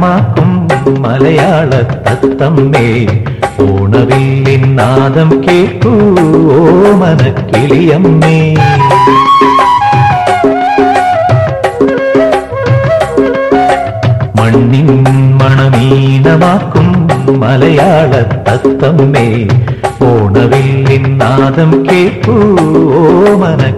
வழக்கமாக்கும் மலையாள தத்தம்மே. ஓணவில்லின் நாதம் கேட்கூ ஓமன கிளியம்மே. மண்ணின் மணமீனமாக்கும் மலையாள தத்தம்மே. ஓணவில்லின் நாதம் கேட்கூ ஓமன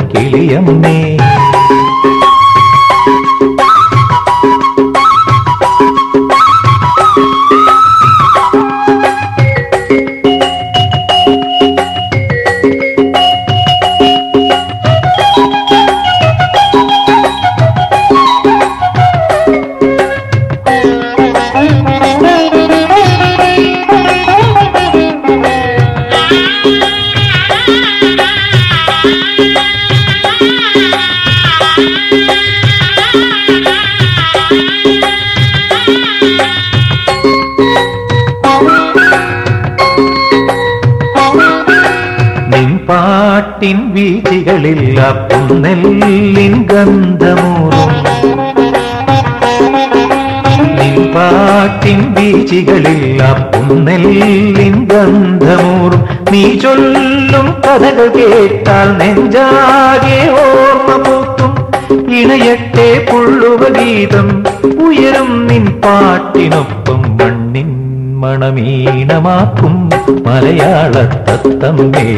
പാട്ടിൻ വീതികളിൽ അപ്പുന്നെല്ലിൻ ഗന്ധമൂറും പാട്ടിൻ വീചികളിൽ അപ്പുന്നെല്ലിൻ ഗന്ധമൂറും നീ ചൊല്ലും കഥകൾ കേട്ടാൽ നെഞ്ചാകെ ഓർമ്മ പൂക്കും ഇണയട്ടെ പുള്ളുവ ഗീതം ഉയരും നിൻ പാട്ടിനൊപ്പം മണ്ണിൻ മണമീണമാക്കും മലയാള തത്തമ്മേ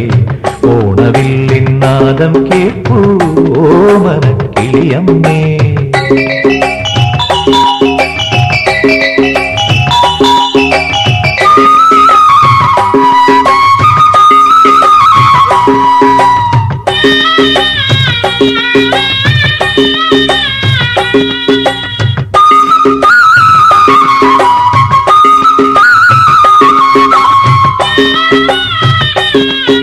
உணவில் நாதம் கேட்பு ஓமன கிளியம்மே thank you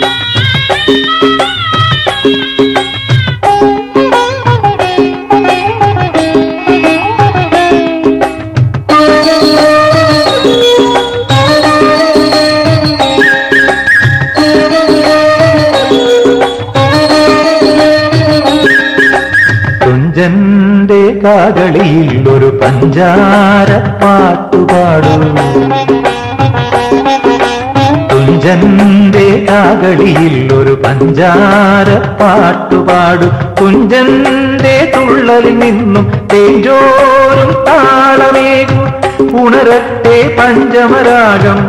തുഞ്ചന്റെ കാകളിയിൽ ഒരു പഞ്ചാര പാട്ടുപാടും. കുഞ്ചന്റെ കാകളിയിൽ ഒരു പഞ്ചാര പാട്ടുപാടും. കുഞ്ചന്റെ തുള്ളലിൽ നിന്നും തേജോരും താളമേകും. ഉണരട്ടെ പഞ്ചമരാഗം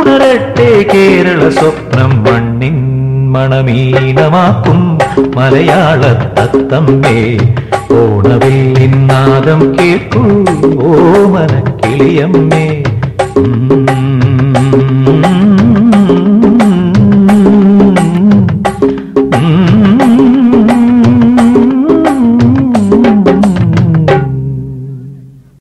ഉണരട്ടെ കേരള സ്വപ്നം മണ്ണിൻ മണമീനമാക്കും. മലയാള തത്തമ്മേ ഓണവില്ലിൻ കേൾക്കൂ ഓ മനക്കിളിയമ്മേ.